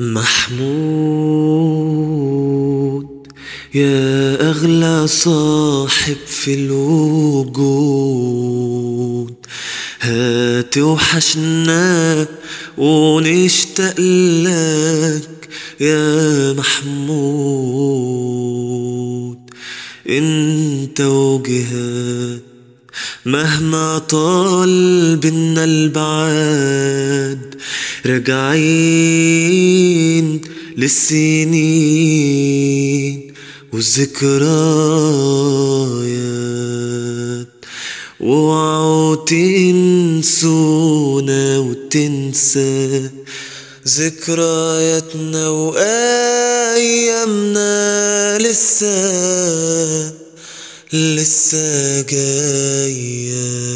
محمود يا أغلى صاحب في الوجود. هات وحشنا ونشتاق لك يا محمود. إنت وجهات مهما طال بينا البعاد راجعين للسنين والذكريات. اوعوا تنسونا وتنسى ذكرياتنا وأيامنا لسه لسه جاية.